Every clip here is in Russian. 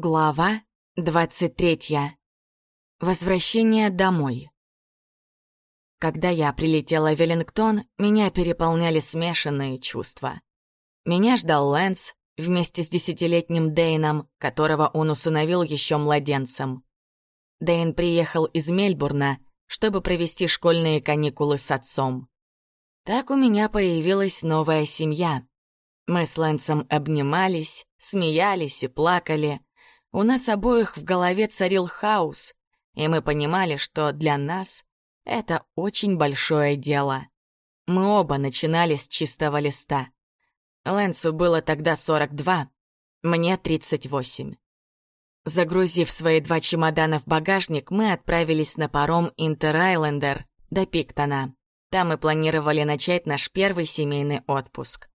Глава 23. Возвращение домой. Когда я прилетела в Веллингтон, меня переполняли смешанные чувства. Меня ждал Лэнс вместе с десятилетним Дейном, которого он усыновил еще младенцем. Дейн приехал из Мельбурна, чтобы провести школьные каникулы с отцом. Так у меня появилась новая семья. Мы с Лэнсом обнимались, смеялись и плакали — у нас обоих в голове царил хаос, и мы понимали, что для нас это очень большое дело. Мы оба начинали с чистого листа. Лэнсу было тогда 42, мне 38. Загрузив свои два чемодана в багажник, мы отправились на паром Интер-Айлендер до Пиктона. Там мы планировали начать наш первый семейный отпуск.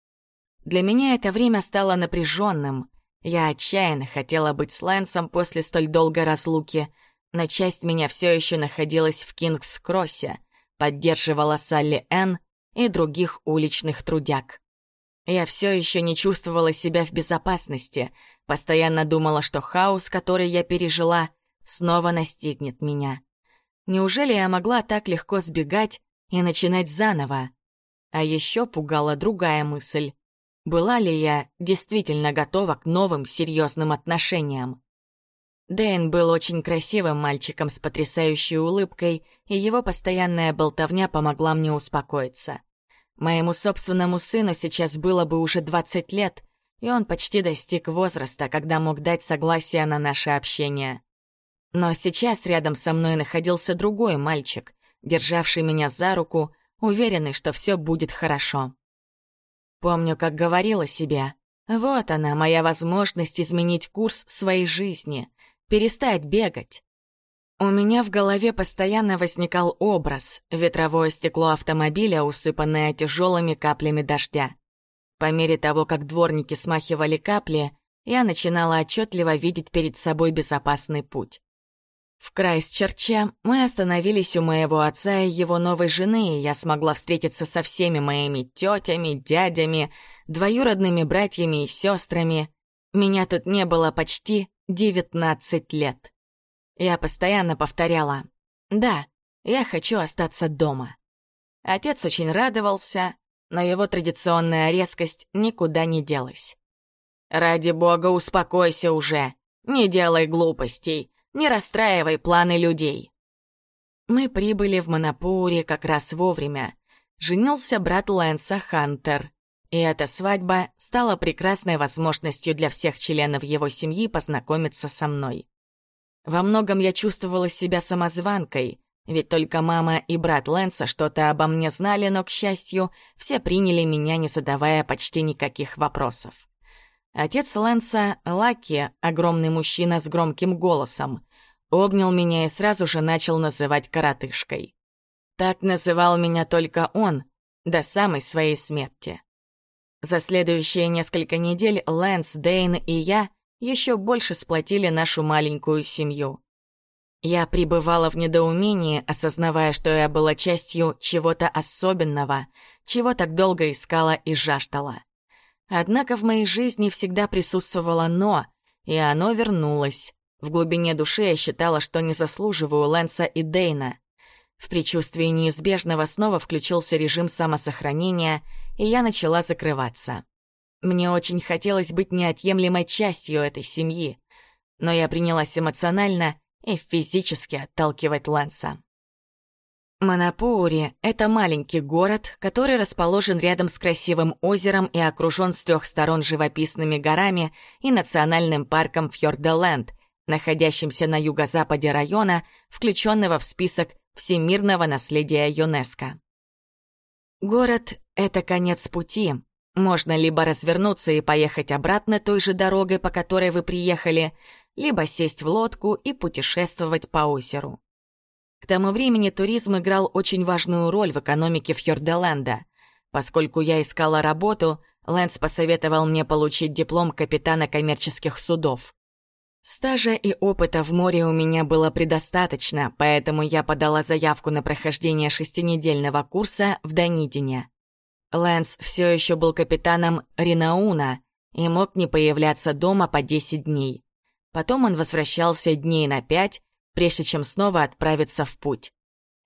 Для меня это время стало напряженным. Я отчаянно хотела быть с Лэнсом после столь долгой разлуки, но часть меня все еще находилась в Кингс-Кроссе, поддерживала Салли Энн и других уличных трудяг. Я все еще не чувствовала себя в безопасности, постоянно думала, что хаос, который я пережила, снова настигнет меня. Неужели я могла так легко сбегать и начинать заново? А еще пугала другая мысль. Была ли я действительно готова к новым серьезным отношениям? Дэйн был очень красивым мальчиком с потрясающей улыбкой, и его постоянная болтовня помогла мне успокоиться. Моему собственному сыну сейчас было бы уже 20 лет, и он почти достиг возраста, когда мог дать согласие на наше общение. Но сейчас рядом со мной находился другой мальчик, державший меня за руку, уверенный, что все будет хорошо. Помню, как говорила себе, вот она, моя возможность изменить курс своей жизни, перестать бегать. У меня в голове постоянно возникал образ — ветровое стекло автомобиля, усыпанное тяжелыми каплями дождя. По мере того, как дворники смахивали капли, я начинала отчетливо видеть перед собой безопасный путь. В Крайстчерче мы остановились у моего отца и его новой жены, и я смогла встретиться со всеми моими тетями, дядями, двоюродными братьями и сестрами. Меня тут не было почти 19 лет. Я постоянно повторяла «Да, я хочу остаться дома». Отец очень радовался, но его традиционная резкость никуда не делась. «Ради бога, успокойся уже, не делай глупостей, не расстраивай планы людей. Мы прибыли в Монопуре как раз вовремя. Женился брат Лэнса Хантер. И эта свадьба стала прекрасной возможностью для всех членов его семьи познакомиться со мной. Во многом я чувствовала себя самозванкой, ведь только мама и брат Лэнса что-то обо мне знали, но, к счастью, все приняли меня, не задавая почти никаких вопросов. Отец Лэнса, Лаки, огромный мужчина с громким голосом, обнял меня и сразу же начал называть коротышкой. Так называл меня только он, до самой своей смерти. За следующие несколько недель Лэнс, Дейн и я еще больше сплотили нашу маленькую семью. Я пребывала в недоумении, осознавая, что я была частью чего-то особенного, чего так долго искала и жаждала. Однако в моей жизни всегда присутствовало «но», и оно вернулось. В глубине души я считала, что не заслуживаю Лэнса и Дейна. В предчувствии неизбежного снова включился режим самосохранения, и я начала закрываться. Мне очень хотелось быть неотъемлемой частью этой семьи, но я принялась эмоционально и физически отталкивать Лэнса. Манапури — это маленький город, который расположен рядом с красивым озером и окружен с трех сторон живописными горами и национальным парком Фьорделенд, находящимся на юго-западе района, включенного в список всемирного наследия ЮНЕСКО. Город — это конец пути. Можно либо развернуться и поехать обратно той же дорогой, по которой вы приехали, либо сесть в лодку и путешествовать по озеру. К тому времени туризм играл очень важную роль в экономике Фьорделенда. Поскольку я искала работу, Лэнс посоветовал мне получить диплом капитана коммерческих судов. Стажа и опыта в море у меня было предостаточно, поэтому я подала заявку на прохождение шестинедельного курса в Данидине. Лэнс все еще был капитаном Ринауна и мог не появляться дома по 10 дней. Потом он возвращался дней на пять, прежде чем снова отправиться в путь.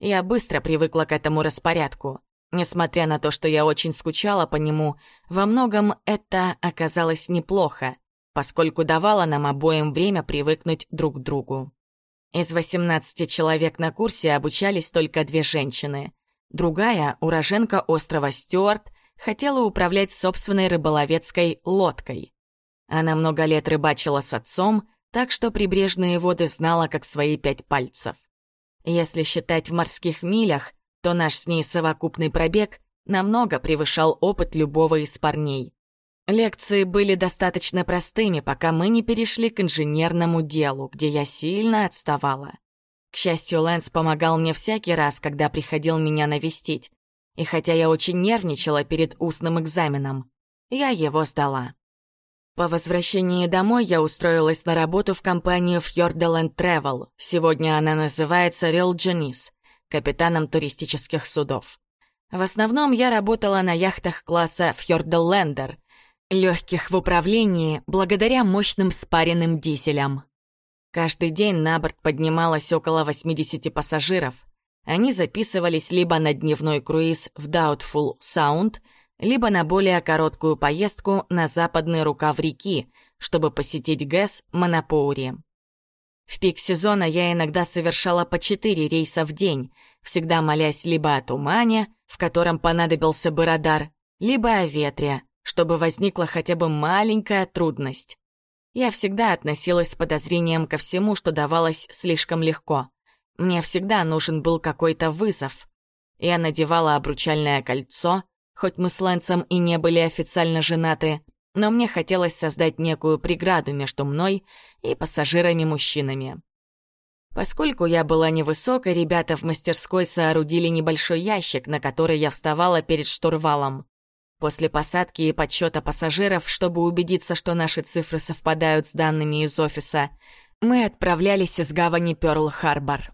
Я быстро привыкла к этому распорядку. Несмотря на то, что я очень скучала по нему, во многом это оказалось неплохо, поскольку давало нам обоим время привыкнуть друг к другу. Из 18 человек на курсе обучались только две женщины. Другая, уроженка острова Стюарт, хотела управлять собственной рыболовецкой лодкой. Она много лет рыбачила с отцом, так что прибрежные воды знала как свои пять пальцев. Если считать в морских милях, то наш с ней совокупный пробег намного превышал опыт любого из парней. Лекции были достаточно простыми, пока мы не перешли к инженерному делу, где я сильно отставала. К счастью, Лэнс помогал мне всякий раз, когда приходил меня навестить. И хотя я очень нервничала перед устным экзаменом, я его сдала. По возвращении домой я устроилась на работу в компанию Fjordaland Travel. Сегодня она называется Real Janice, капитаном туристических судов. В основном я работала на яхтах класса Fjordallander — легких в управлении благодаря мощным спаренным дизелям. Каждый день на борт поднималось около 80 пассажиров. Они записывались либо на дневной круиз в Doubtful Sound, либо на более короткую поездку на западный рукав реки, чтобы посетить ГЭС Монопоури. В пик сезона я иногда совершала по четыре рейса в день, всегда молясь либо о тумане, в котором понадобился бы радар, либо о ветре, чтобы возникла хотя бы маленькая трудность. Я всегда относилась с подозрением ко всему, что давалось слишком легко. Мне всегда нужен был какой-то вызов. Я надевала обручальное кольцо, хоть мы с Лэнсом и не были официально женаты, но мне хотелось создать некую преграду между мной и пассажирами-мужчинами. Поскольку я была невысокой, ребята в мастерской соорудили небольшой ящик, на который я вставала перед штурвалом. После посадки и подсчета пассажиров, чтобы убедиться, что наши цифры совпадают с данными из офиса, мы отправлялись из гавани Пёрл-Харбор.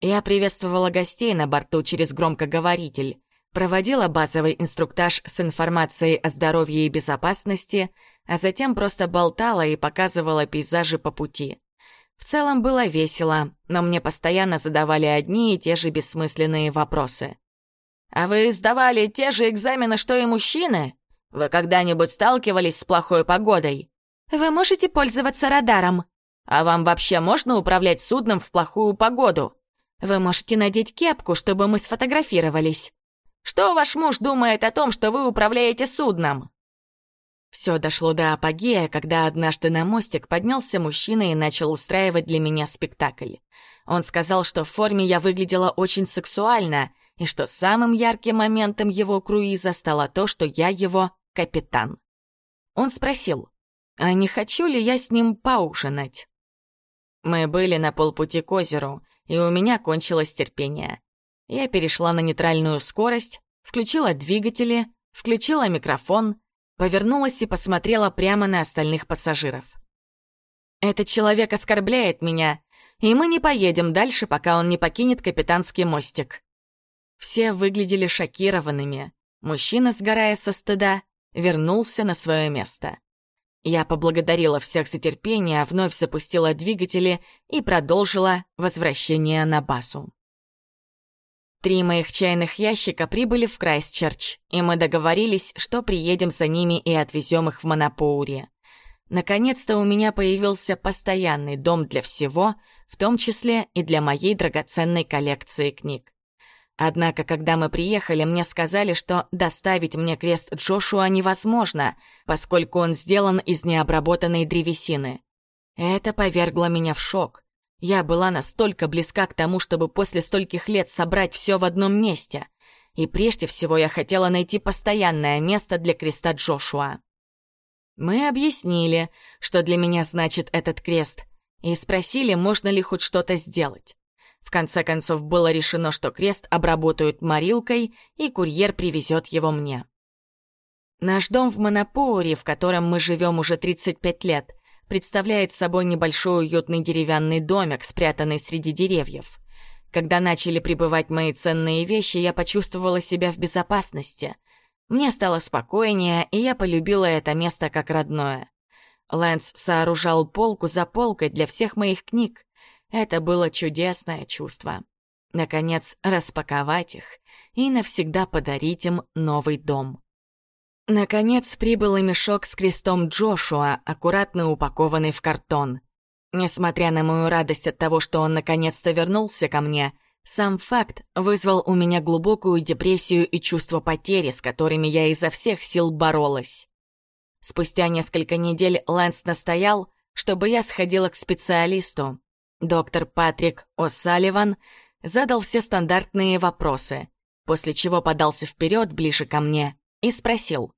Я приветствовала гостей на борту через громкоговоритель, проводила базовый инструктаж с информацией о здоровье и безопасности, а затем просто болтала и показывала пейзажи по пути. В целом было весело, но мне постоянно задавали одни и те же бессмысленные вопросы. А вы сдавали те же экзамены, что и мужчины? Вы когда-нибудь сталкивались с плохой погодой? Вы можете пользоваться радаром. А вам вообще можно управлять судном в плохую погоду? Вы можете надеть кепку, чтобы мы сфотографировались. Что ваш муж думает о том, что вы управляете судном? Все дошло до апогея, когда однажды на мостик поднялся мужчина и начал устраивать для меня спектакль. Он сказал, что в форме я выглядела очень сексуально, и что самым ярким моментом его круиза стало то, что я его капитан. Он спросил, а не хочу ли я с ним поужинать? Мы были на полпути к озеру, и у меня кончилось терпение. Я перешла на нейтральную скорость, включила двигатели, включила микрофон, повернулась и посмотрела прямо на остальных пассажиров. «Этот человек оскорбляет меня, и мы не поедем дальше, пока он не покинет капитанский мостик». Все выглядели шокированными. Мужчина, сгорая со стыда, вернулся на свое место. Я поблагодарила всех за терпение, вновь запустила двигатели и продолжила возвращение на базу. Три моих чайных ящика прибыли в Крайстчерч, и мы договорились, что приедем за ними и отвезем их в Монопоури. Наконец-то у меня появился постоянный дом для всего, в том числе и для моей драгоценной коллекции книг. Однако, когда мы приехали, мне сказали, что доставить мне крест Джошуа невозможно, поскольку он сделан из необработанной древесины. Это повергло меня в шок. Я была настолько близка к тому, чтобы после стольких лет собрать все в одном месте. И прежде всего я хотела найти постоянное место для креста Джошуа. Мы объяснили, что для меня значит этот крест, и спросили, можно ли хоть что-то сделать. В конце концов было решено, что крест обработают морилкой, и курьер привезет его мне. Наш дом в Монопоуре, в котором мы живем уже 35 лет, представляет собой небольшой уютный деревянный домик, спрятанный среди деревьев. Когда начали прибывать мои ценные вещи, я почувствовала себя в безопасности. Мне стало спокойнее, и я полюбила это место как родное. Лэнс сооружал полку за полкой для всех моих книг. Это было чудесное чувство. Наконец, распаковать их и навсегда подарить им новый дом. Наконец прибыл и мешок с крестом Джошуа, аккуратно упакованный в картон. Несмотря на мою радость от того, что он наконец-то вернулся ко мне, сам факт вызвал у меня глубокую депрессию и чувство потери, с которыми я изо всех сил боролась. Спустя несколько недель Лэнс настоял, чтобы я сходила к специалисту. Доктор Патрик О'Салливан задал все стандартные вопросы, после чего подался вперед ближе ко мне и спросил.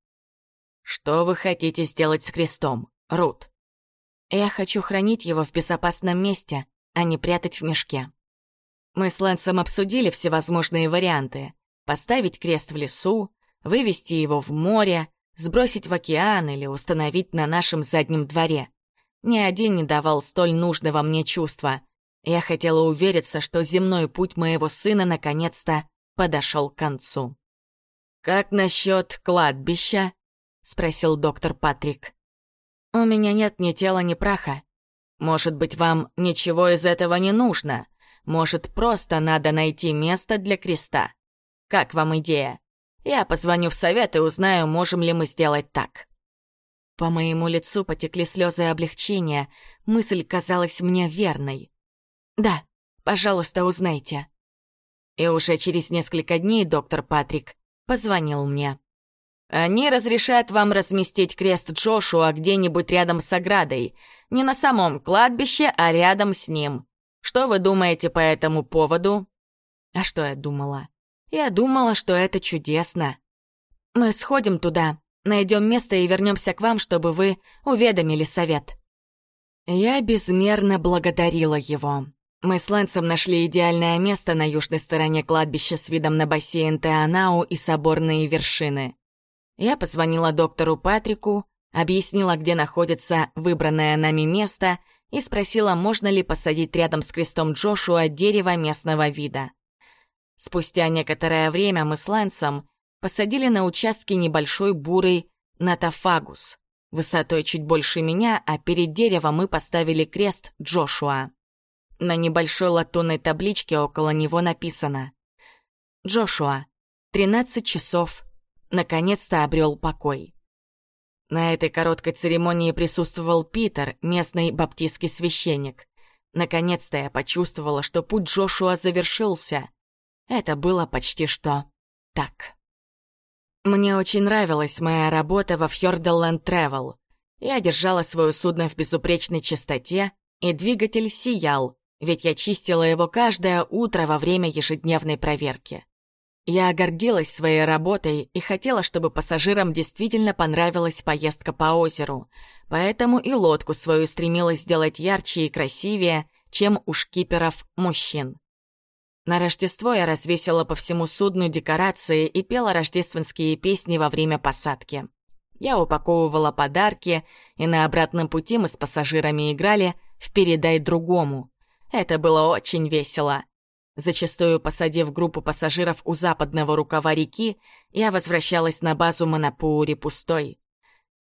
«Что вы хотите сделать с крестом, Рут?» «Я хочу хранить его в безопасном месте, а не прятать в мешке». Мы с Лэнсом обсудили всевозможные варианты. Поставить крест в лесу, вывести его в море, сбросить в океан или установить на нашем заднем дворе. Ни один не давал столь нужного мне чувства. Я хотела увериться, что земной путь моего сына наконец-то подошел к концу. «Как насчет кладбища?» — спросил доктор Патрик. «У меня нет ни тела, ни праха. Может быть, вам ничего из этого не нужно?» Может, просто надо найти место для креста? Как вам идея? Я позвоню в совет и узнаю, можем ли мы сделать так». По моему лицу потекли слезы облегчения. Мысль казалась мне верной. «Да, пожалуйста, узнайте». И уже через несколько дней доктор Патрик позвонил мне. «Они разрешат вам разместить крест Джошуа где-нибудь рядом с оградой. Не на самом кладбище, а рядом с ним. Что вы думаете по этому поводу?» А что я думала? Я думала, что это чудесно. Мы сходим туда, найдем место и вернемся к вам, чтобы вы уведомили совет. Я безмерно благодарила его. Мы с Лэнсом нашли идеальное место на южной стороне кладбища с видом на бассейн Теанау и соборные вершины. Я позвонила доктору Патрику, объяснила, где находится выбранное нами место — и спросила, можно ли посадить рядом с крестом Джошуа дерево местного вида. Спустя некоторое время мы с Лэнсом посадили на участке небольшой бурый натофагус, высотой чуть больше меня, а перед деревом мы поставили крест Джошуа. На небольшой латунной табличке около него написано «Джошуа, 13 часов, наконец-то обрел покой». На этой короткой церемонии присутствовал Питер, местный баптистский священник. Наконец-то я почувствовала, что путь Джошуа завершился. Это было почти что так. Мне очень нравилась моя работа во Фьорделленд Travel. Я держала свое судно в безупречной чистоте, и двигатель сиял, ведь я чистила его каждое утро во время ежедневной проверки. Я гордилась своей работой и хотела, чтобы пассажирам действительно понравилась поездка по озеру, поэтому и лодку свою стремилась сделать ярче и красивее, чем у шкиперов мужчин. На Рождество я развесила по всему судну декорации и пела рождественские песни во время посадки. Я упаковывала подарки, и на обратном пути мы с пассажирами играли в «Передай другому». Это было очень весело. Зачастую посадив группу пассажиров у западного рукава реки, я возвращалась на базу Монопури пустой.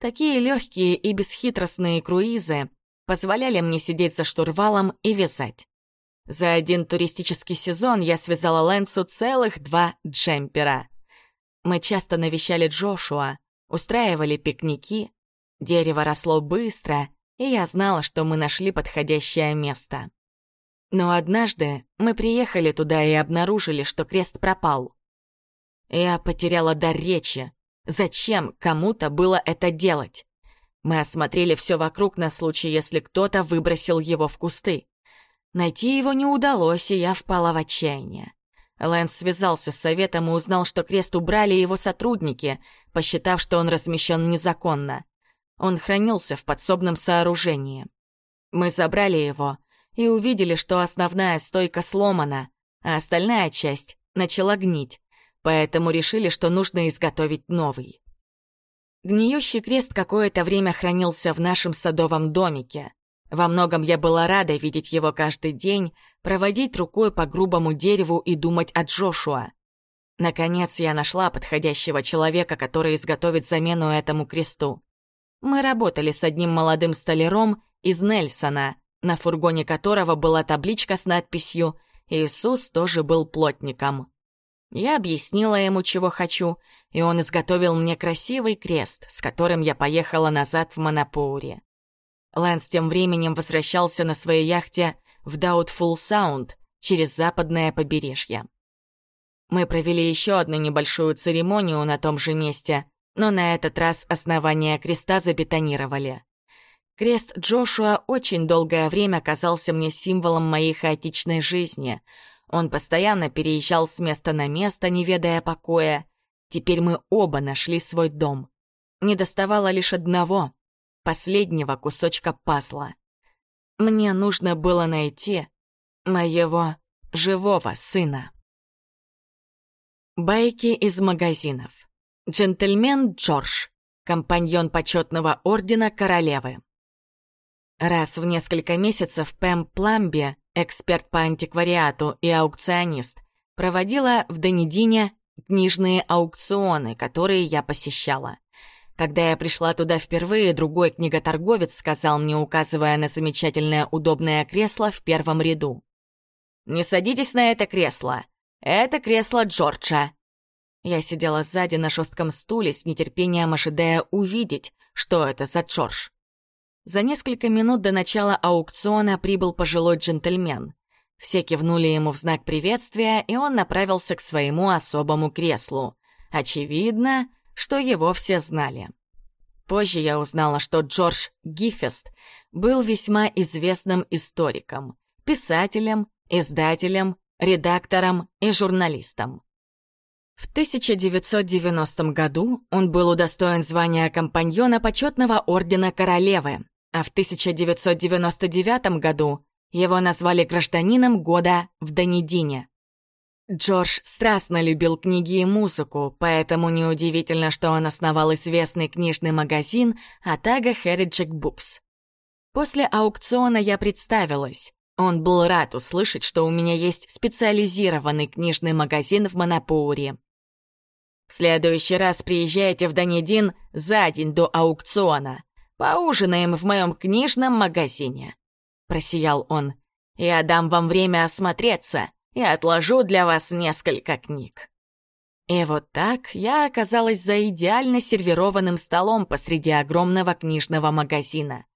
Такие легкие и бесхитростные круизы позволяли мне сидеть за штурвалом и вязать. За один туристический сезон я связала Лэнсу целых два джемпера. Мы часто навещали Джошуа, устраивали пикники. Дерево росло быстро, и я знала, что мы нашли подходящее место. Но однажды мы приехали туда и обнаружили, что крест пропал. Я потеряла дар речи. Зачем кому-то было это делать? Мы осмотрели все вокруг на случай, если кто-то выбросил его в кусты. Найти его не удалось, и я впала в отчаяние. Лэнс связался с советом и узнал, что крест убрали его сотрудники, посчитав, что он размещен незаконно. Он хранился в подсобном сооружении. Мы забрали его, и увидели, что основная стойка сломана, а остальная часть начала гнить, поэтому решили, что нужно изготовить новый. Гниющий крест какое-то время хранился в нашем садовом домике. Во многом я была рада видеть его каждый день, проводить рукой по грубому дереву и думать о Джошуа. Наконец я нашла подходящего человека, который изготовит замену этому кресту. Мы работали с одним молодым столяром из Нельсона, на фургоне которого была табличка с надписью «Иисус тоже был плотником». Я объяснила ему, чего хочу, и он изготовил мне красивый крест, с которым я поехала назад в Монопоуре. Лэнс тем временем возвращался на своей яхте в Даутфул Саунд через западное побережье. Мы провели еще одну небольшую церемонию на том же месте, но на этот раз основание креста забетонировали. Крест Джошуа очень долгое время казался мне символом моей хаотичной жизни. Он постоянно переезжал с места на место, не ведая покоя. Теперь мы оба нашли свой дом. Не доставало лишь одного — последнего кусочка пазла. Мне нужно было найти моего живого сына. Байки из магазинов. Джентльмен Джордж, компаньон почетного ордена королевы. Раз в несколько месяцев Пэм Пламби, эксперт по антиквариату и аукционист, проводила в Донедине книжные аукционы, которые я посещала. Когда я пришла туда впервые, другой книготорговец сказал мне, указывая на замечательное удобное кресло в первом ряду. «Не садитесь на это кресло. Это кресло Джорджа». Я сидела сзади на жестком стуле, с нетерпением ожидая увидеть, что это за Джордж. За несколько минут до начала аукциона прибыл пожилой джентльмен. Все кивнули ему в знак приветствия, и он направился к своему особому креслу. Очевидно, что его все знали. Позже я узнала, что Джордж Гиффест был весьма известным историком, писателем, издателем редактором и журналистом. В 1990 году он был удостоен звания компаньона почетного ордена королевы, а в 1999 году его назвали гражданином года в Донедине. Джордж страстно любил книги и музыку, поэтому неудивительно, что он основал известный книжный магазин Атага Heritage Books. После аукциона я представилась. Он был рад услышать, что у меня есть специализированный книжный магазин в Монопоуре. В следующий раз приезжайте в Данидин за день до аукциона. Поужинаем в моем книжном магазине. Просиял он. Я дам вам время осмотреться и отложу для вас несколько книг. И вот так я оказалась за идеально сервированным столом посреди огромного книжного магазина.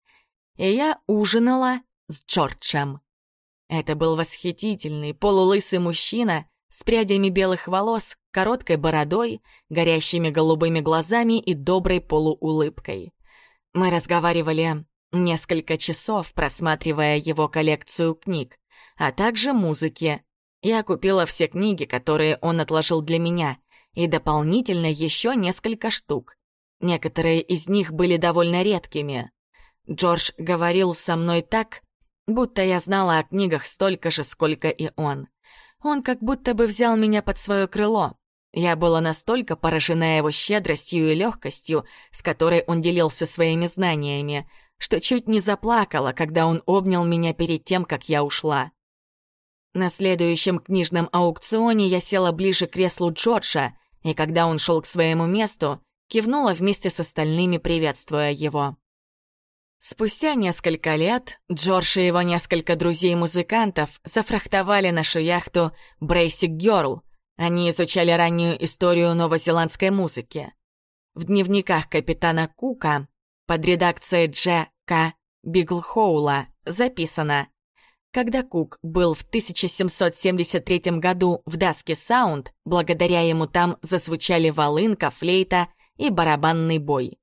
И я ужинала с Джорджем. Это был восхитительный, полулысый мужчина с прядями белых волос, короткой бородой, горящими голубыми глазами и доброй полуулыбкой. Мы разговаривали несколько часов, просматривая его коллекцию книг, а также музыки. Я купила все книги, которые он отложил для меня, и дополнительно еще несколько штук. Некоторые из них были довольно редкими. Джордж говорил со мной так, будто я знала о книгах столько же, сколько и он. Он как будто бы взял меня под свое крыло. Я была настолько поражена его щедростью и легкостью, с которой он делился своими знаниями, что чуть не заплакала, когда он обнял меня перед тем, как я ушла. На следующем книжном аукционе я села ближе к креслу Джорджа, и когда он шел к своему месту, кивнула вместе с остальными, приветствуя его. Спустя несколько лет Джордж и его несколько друзей-музыкантов зафрахтовали нашу яхту Брейсик Герл. Они изучали раннюю историю новозеландской музыки. В дневниках капитана Кука под редакцией Дж. К. Биглхоула записано когда Кук был в 1773 году в Даске Саунд, благодаря ему там зазвучали волынка, флейта и барабанный бой.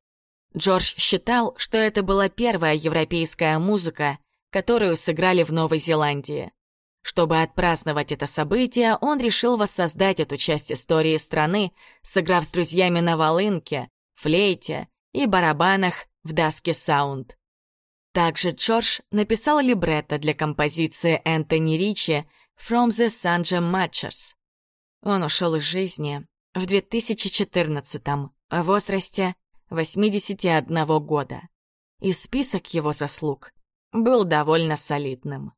Джордж считал, что это была первая европейская музыка, которую сыграли в Новой Зеландии. Чтобы отпраздновать это событие, он решил воссоздать эту часть истории страны, сыграв с друзьями на волынке, флейте и барабанах в Даске Саунд. Также Джордж написал либретто для композиции Энтони Ричи «From the Sanja Matchers». Он ушел из жизни в 2014 в возрасте 81 года, и список его заслуг был довольно солидным.